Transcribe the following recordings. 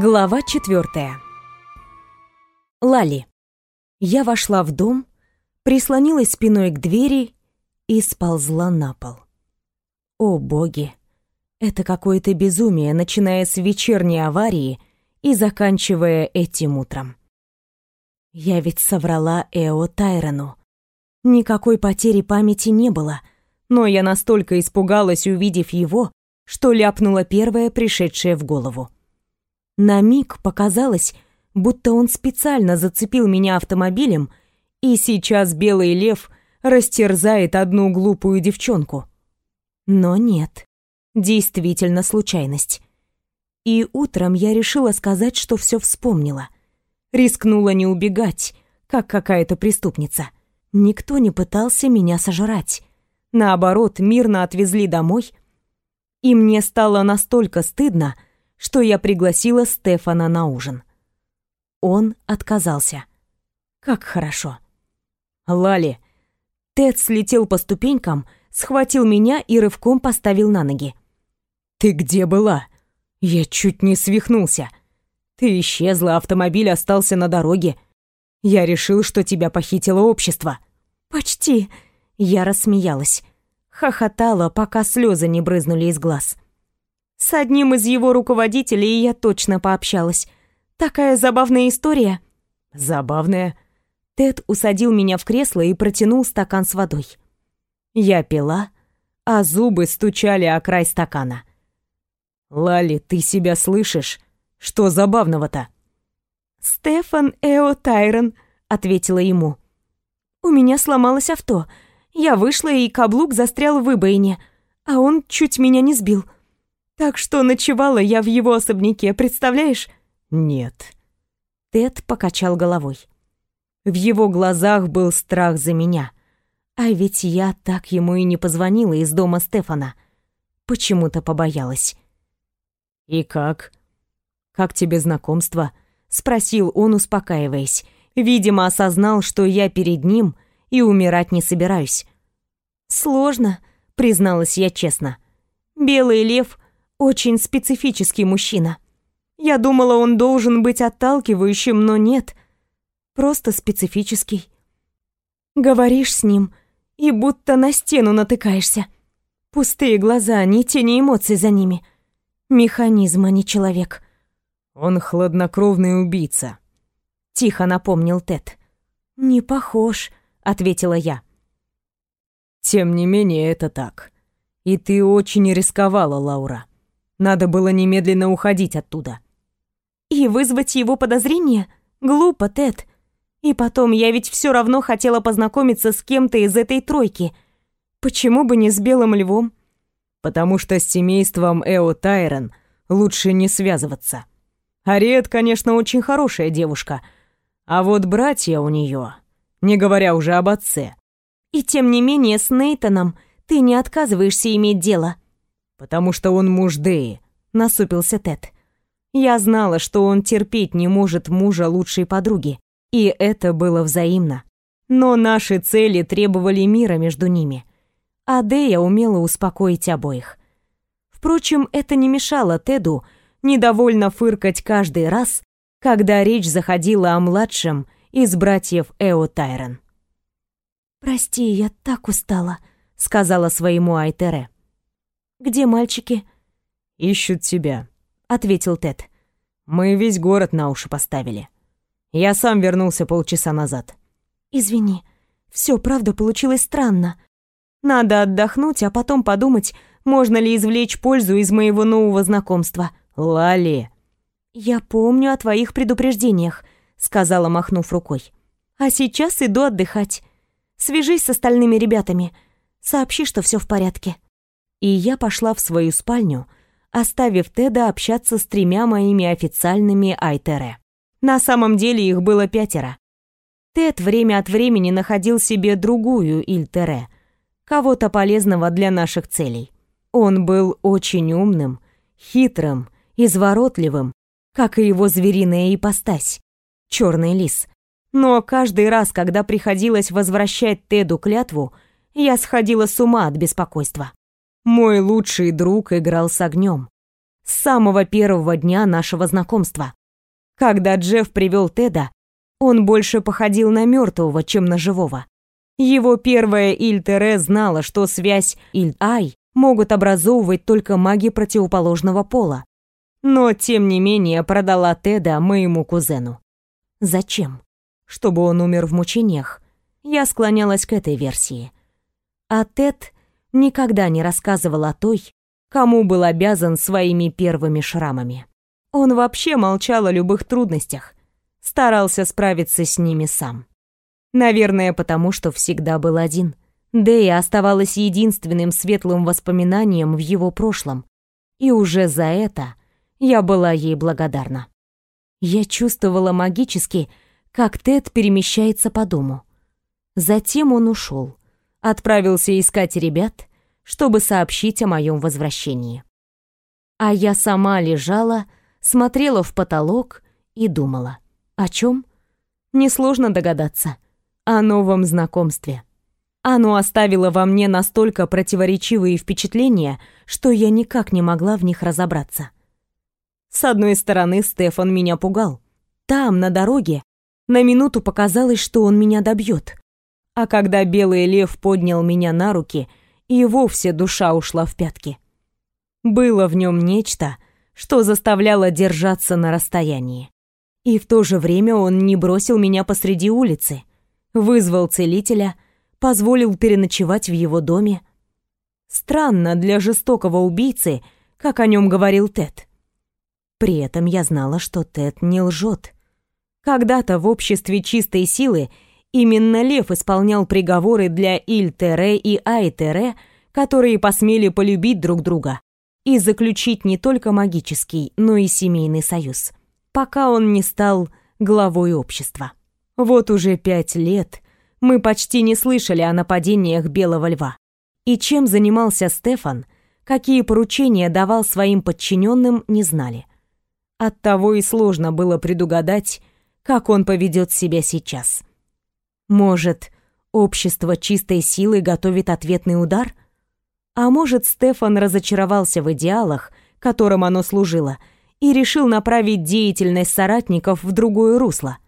Глава четвертая. Лали. Я вошла в дом, прислонилась спиной к двери и сползла на пол. О боги! Это какое-то безумие, начиная с вечерней аварии и заканчивая этим утром. Я ведь соврала Эо Тайрону. Никакой потери памяти не было, но я настолько испугалась, увидев его, что ляпнула первое, пришедшее в голову. На миг показалось, будто он специально зацепил меня автомобилем, и сейчас белый лев растерзает одну глупую девчонку. Но нет, действительно случайность. И утром я решила сказать, что все вспомнила. Рискнула не убегать, как какая-то преступница. Никто не пытался меня сожрать. Наоборот, мирно отвезли домой. И мне стало настолько стыдно, что я пригласила Стефана на ужин. Он отказался. Как хорошо. Лали. Тед слетел по ступенькам, схватил меня и рывком поставил на ноги. «Ты где была?» Я чуть не свихнулся. Ты исчезла, автомобиль остался на дороге. Я решил, что тебя похитило общество. Почти. Я рассмеялась. Хохотала, пока слезы не брызнули из глаз. С одним из его руководителей я точно пообщалась. Такая забавная история. Забавная. Тед усадил меня в кресло и протянул стакан с водой. Я пила, а зубы стучали о край стакана. «Лали, ты себя слышишь? Что забавного-то?» «Стефан Эо Тайрон», — ответила ему. «У меня сломалось авто. Я вышла, и каблук застрял в выбоине, а он чуть меня не сбил». Так что ночевала я в его особняке, представляешь? Нет. Тед покачал головой. В его глазах был страх за меня. А ведь я так ему и не позвонила из дома Стефана. Почему-то побоялась. «И как? Как тебе знакомство?» — спросил он, успокаиваясь. Видимо, осознал, что я перед ним и умирать не собираюсь. «Сложно», — призналась я честно. «Белый лев очень специфический мужчина. Я думала, он должен быть отталкивающим, но нет. Просто специфический. Говоришь с ним, и будто на стену натыкаешься. Пустые глаза, ни тени эмоций за ними. Механизм, а не человек. Он хладнокровный убийца. Тихо напомнил Тед. Не похож, ответила я. Тем не менее, это так. И ты очень рисковала, Лаура. Надо было немедленно уходить оттуда. И вызвать его подозрения? Глупо, Тед. И потом, я ведь все равно хотела познакомиться с кем-то из этой тройки. Почему бы не с Белым Львом? Потому что с семейством Эо Тайрон лучше не связываться. Ариет, конечно, очень хорошая девушка, а вот братья у нее, не говоря уже об отце. И тем не менее с Нейтоном ты не отказываешься иметь дело. «Потому что он муж Дэи», — насупился Тед. «Я знала, что он терпеть не может мужа лучшей подруги, и это было взаимно. Но наши цели требовали мира между ними, а Дэя умела успокоить обоих. Впрочем, это не мешало Теду недовольно фыркать каждый раз, когда речь заходила о младшем из братьев Эо Тайрон. «Прости, я так устала», — сказала своему Айтере. Где мальчики?» «Ищут тебя», — ответил Тед. «Мы весь город на уши поставили. Я сам вернулся полчаса назад». «Извини, все правда получилось странно. Надо отдохнуть, а потом подумать, можно ли извлечь пользу из моего нового знакомства». «Лали!» «Я помню о твоих предупреждениях», — сказала, махнув рукой. «А сейчас иду отдыхать. Свяжись с остальными ребятами. Сообщи, что все в порядке» и я пошла в свою спальню, оставив Теда общаться с тремя моими официальными Айтере. На самом деле их было пятеро. Тед время от времени находил себе другую Ильтере, кого-то полезного для наших целей. Он был очень умным, хитрым, изворотливым, как и его звериная ипостась, черный лис. Но каждый раз, когда приходилось возвращать Теду клятву, я сходила с ума от беспокойства. Мой лучший друг играл с огнем. С самого первого дня нашего знакомства. Когда Джефф привел Теда, он больше походил на мертвого, чем на живого. Его первая Иль-Тере знала, что связь Иль-Ай могут образовывать только маги противоположного пола. Но, тем не менее, продала Теда моему кузену. Зачем? Чтобы он умер в мучениях? Я склонялась к этой версии. А Тед никогда не рассказывал о той, кому был обязан своими первыми шрамами. Он вообще молчал о любых трудностях, старался справиться с ними сам. Наверное, потому что всегда был один. Дэя оставалась единственным светлым воспоминанием в его прошлом, и уже за это я была ей благодарна. Я чувствовала магически, как Тед перемещается по дому. Затем он ушел, отправился искать ребят, чтобы сообщить о моем возвращении. А я сама лежала, смотрела в потолок и думала. О чем? Несложно догадаться. О новом знакомстве. Оно оставило во мне настолько противоречивые впечатления, что я никак не могла в них разобраться. С одной стороны, Стефан меня пугал. Там, на дороге, на минуту показалось, что он меня добьет. А когда белый лев поднял меня на руки, и вовсе душа ушла в пятки. Было в нем нечто, что заставляло держаться на расстоянии. И в то же время он не бросил меня посреди улицы, вызвал целителя, позволил переночевать в его доме. Странно для жестокого убийцы, как о нем говорил Тед. При этом я знала, что Тед не лжет. Когда-то в обществе чистой силы именно Лев исполнял приговоры для Иль-Тере и Ай-Тере, которые посмели полюбить друг друга и заключить не только магический, но и семейный союз, пока он не стал главой общества. Вот уже пять лет мы почти не слышали о нападениях Белого Льва. И чем занимался Стефан, какие поручения давал своим подчиненным, не знали. Оттого и сложно было предугадать, как он поведет себя сейчас. Может, общество чистой силы готовит ответный удар? А может, Стефан разочаровался в идеалах, которым оно служило, и решил направить деятельность соратников в другое русло?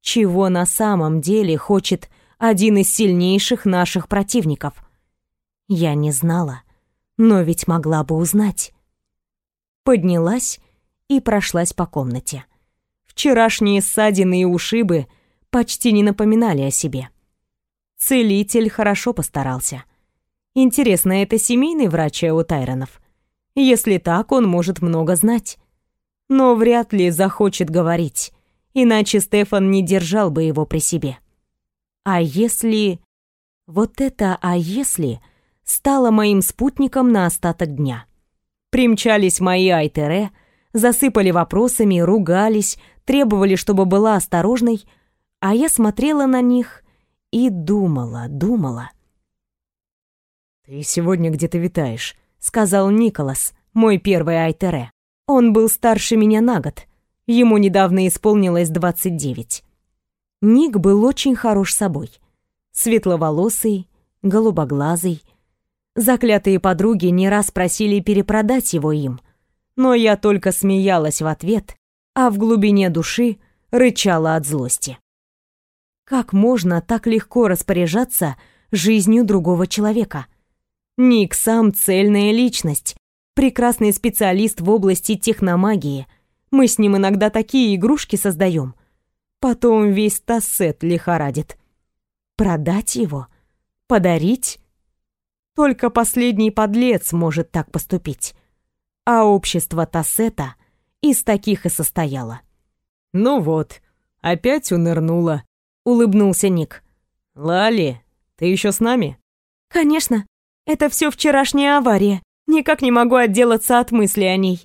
Чего на самом деле хочет один из сильнейших наших противников? Я не знала, но ведь могла бы узнать. Поднялась и прошлась по комнате. Вчерашние ссадины и ушибы почти не напоминали о себе. Целитель хорошо постарался. Интересно, это семейный врач у Тайронов? Если так, он может много знать. Но вряд ли захочет говорить, иначе Стефан не держал бы его при себе. А если... Вот это «а если» стало моим спутником на остаток дня. Примчались мои Айтере, засыпали вопросами, ругались, требовали, чтобы была осторожной, а я смотрела на них и думала, думала. «Ты сегодня где-то витаешь», — сказал Николас, мой первый Айтере. Он был старше меня на год. Ему недавно исполнилось 29. Ник был очень хорош собой. Светловолосый, голубоглазый. Заклятые подруги не раз просили перепродать его им — но я только смеялась в ответ, а в глубине души рычала от злости. Как можно так легко распоряжаться жизнью другого человека? Ник сам цельная личность, прекрасный специалист в области техномагии. Мы с ним иногда такие игрушки создаем. Потом весь тассет лихорадит. Продать его? Подарить? Только последний подлец может так поступить а общество Тассета из таких и состояло. «Ну вот, опять унырнула», — улыбнулся Ник. «Лали, ты еще с нами?» «Конечно. Это все вчерашняя авария. Никак не могу отделаться от мысли о ней».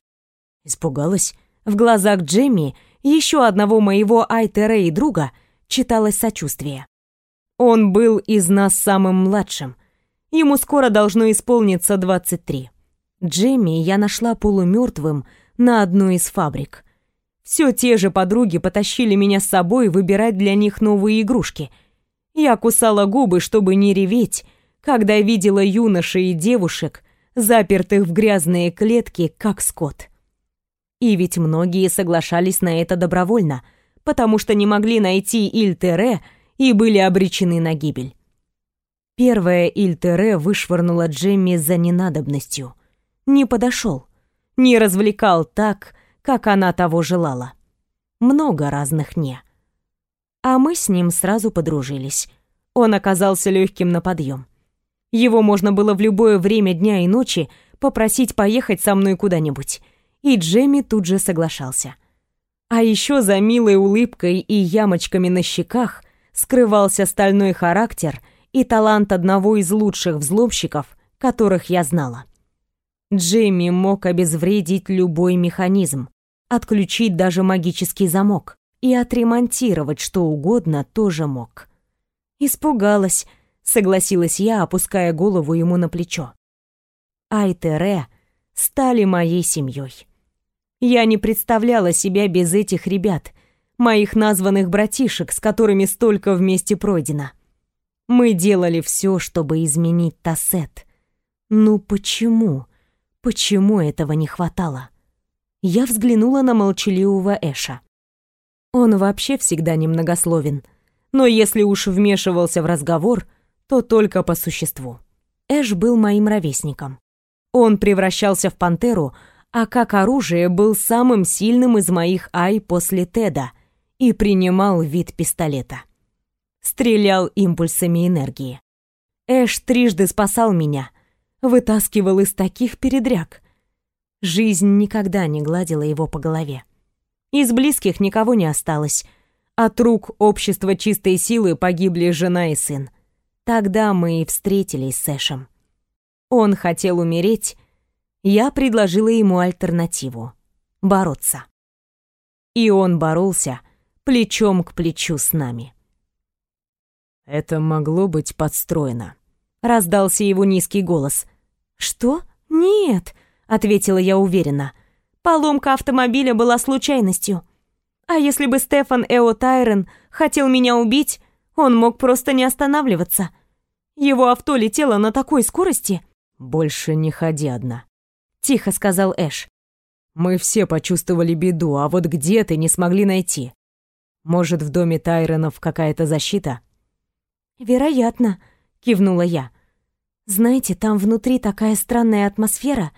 Испугалась. В глазах Джемми, еще одного моего Айтере и друга, читалось сочувствие. Он был из нас самым младшим. Ему скоро должно исполниться 23. Джемми я нашла полумертвым на одной из фабрик. Все те же подруги потащили меня с собой выбирать для них новые игрушки. Я кусала губы, чтобы не реветь, когда видела юношей и девушек, запертых в грязные клетки, как скот. И ведь многие соглашались на это добровольно, потому что не могли найти Ильтере и были обречены на гибель. Первая Ильтере вышвырнула Джемми за ненадобностью. Не подошел, не развлекал так, как она того желала. Много разных «не». А мы с ним сразу подружились. Он оказался легким на подъем. Его можно было в любое время дня и ночи попросить поехать со мной куда-нибудь. И Джемми тут же соглашался. А еще за милой улыбкой и ямочками на щеках скрывался стальной характер и талант одного из лучших взломщиков, которых я знала. Джемми мог обезвредить любой механизм, отключить даже магический замок, и отремонтировать что угодно тоже мог. Испугалась, согласилась я, опуская голову ему на плечо. Айтере стали моей семьей. Я не представляла себя без этих ребят, моих названных братишек, с которыми столько вместе пройдено. Мы делали все, чтобы изменить Тассет. Ну почему? Почему этого не хватало? Я взглянула на молчаливого Эша. Он вообще всегда немногословен, но если уж вмешивался в разговор, то только по существу. Эш был моим ровесником. Он превращался в пантеру, а как оружие был самым сильным из моих ай после Теда и принимал вид пистолета. Стрелял импульсами энергии. Эш трижды спасал меня, вытаскивал из таких передряг. Жизнь никогда не гладила его по голове. Из близких никого не осталось. От рук общества чистой силы погибли жена и сын. Тогда мы и встретились с Эшем. Он хотел умереть, я предложила ему альтернативу — бороться. И он боролся плечом к плечу с нами. «Это могло быть подстроено», — раздался его низкий голос. «Что? Нет», — ответила я уверенно. Поломка автомобиля была случайностью. А если бы Стефан Эо Тайрен хотел меня убить, он мог просто не останавливаться. Его авто летело на такой скорости. «Больше не ходи одна», — тихо сказал Эш. «Мы все почувствовали беду, а вот где ты не смогли найти? Может, в доме Тайренов какая-то защита?» «Вероятно», — кивнула я. «Знаете, там внутри такая странная атмосфера,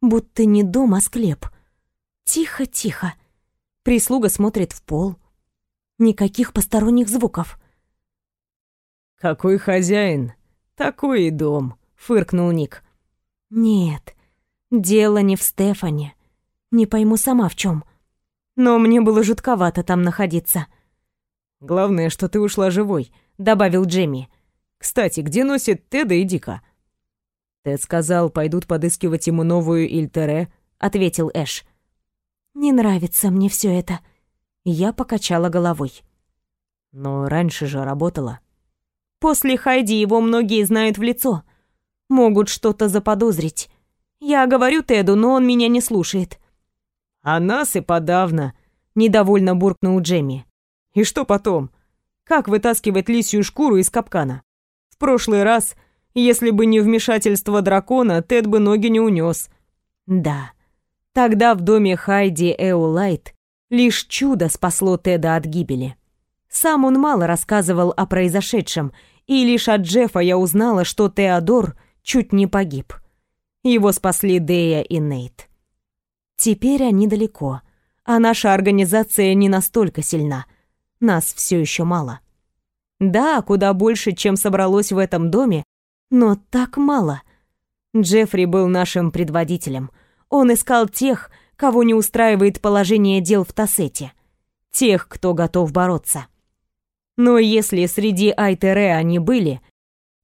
будто не дом, а склеп. Тихо-тихо. Прислуга смотрит в пол. Никаких посторонних звуков. «Какой хозяин, такой и дом», — фыркнул Ник. «Нет, дело не в Стефане. Не пойму сама в чем. Но мне было жутковато там находиться». «Главное, что ты ушла живой», — добавил Джемми. «Кстати, где носит Теда и Дика?» «Тед сказал, пойдут подыскивать ему новую Ильтере», — ответил Эш. Не нравится мне все это. Я покачала головой. Но раньше же работала. После Хайди его многие знают в лицо. Могут что-то заподозрить. Я говорю Теду, но он меня не слушает. А нас и подавно, недовольно буркнул Джемми. И что потом? Как вытаскивать лисью шкуру из капкана? В прошлый раз, если бы не вмешательство дракона, Тед бы ноги не унес. Да. Тогда в доме Хайди Эулайт лишь чудо спасло Теда от гибели. Сам он мало рассказывал о произошедшем, и лишь от Джеффа я узнала, что Теодор чуть не погиб. Его спасли Дея и Нейт. Теперь они далеко, а наша организация не настолько сильна. Нас все еще мало. Да, куда больше, чем собралось в этом доме, но так мало. Джеффри был нашим предводителем — он искал тех, кого не устраивает положение дел в Тассете. Тех, кто готов бороться. Но если среди Айтере они были,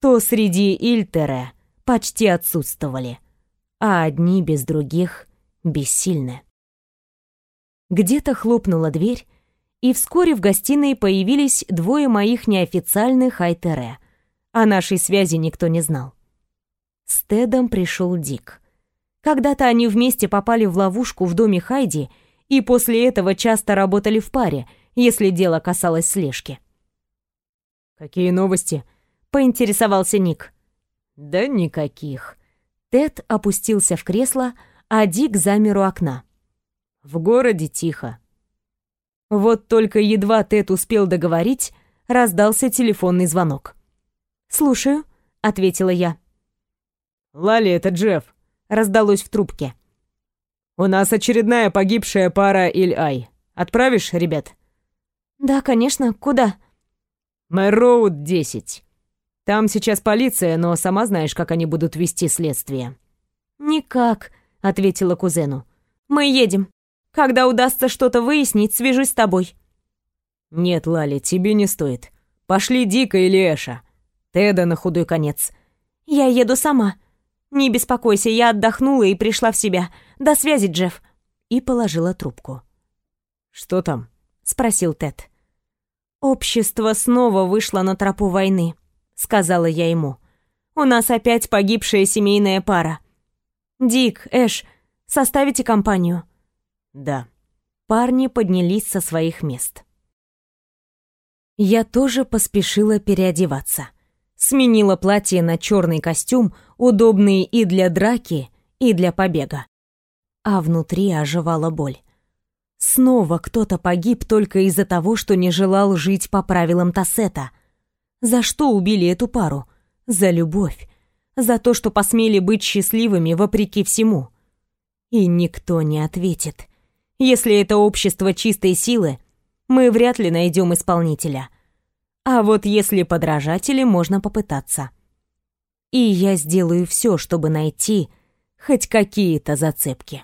то среди Ильтере почти отсутствовали, а одни без других бессильны. Где-то хлопнула дверь, и вскоре в гостиной появились двое моих неофициальных Айтере. О нашей связи никто не знал. С Тедом пришел Дик. Когда-то они вместе попали в ловушку в доме Хайди и после этого часто работали в паре, если дело касалось слежки. «Какие новости?» — поинтересовался Ник. «Да никаких». Тед опустился в кресло, а Дик замер у окна. В городе тихо. Вот только едва Тед успел договорить, раздался телефонный звонок. «Слушаю», — ответила я. «Лали, это Джефф», — раздалось в трубке. «У нас очередная погибшая пара Иль-Ай. Отправишь, ребят?» «Да, конечно. Куда?» «Мэр-Роуд, 10. Там сейчас полиция, но сама знаешь, как они будут вести следствие». «Никак», — ответила кузену. «Мы едем. Когда удастся что-то выяснить, свяжусь с тобой». «Нет, Лали, тебе не стоит. Пошли Дика или Эша. Теда на худой конец». «Я еду сама. Не беспокойся, я отдохнула и пришла в себя. До связи, Джефф». И положила трубку. «Что там?» — спросил Тед. «Общество снова вышло на тропу войны», — сказала я ему. «У нас опять погибшая семейная пара. Дик, Эш, составите компанию?» «Да». Парни поднялись со своих мест. Я тоже поспешила переодеваться. Сменила платье на черный костюм, удобный и для драки, и для побега. А внутри оживала боль. Снова кто-то погиб только из-за того, что не желал жить по правилам Тассета. За что убили эту пару? За любовь. За то, что посмели быть счастливыми вопреки всему. И никто не ответит. Если это общество чистой силы, мы вряд ли найдем исполнителя. А вот если подражатели, можно попытаться. И я сделаю все, чтобы найти хоть какие-то зацепки.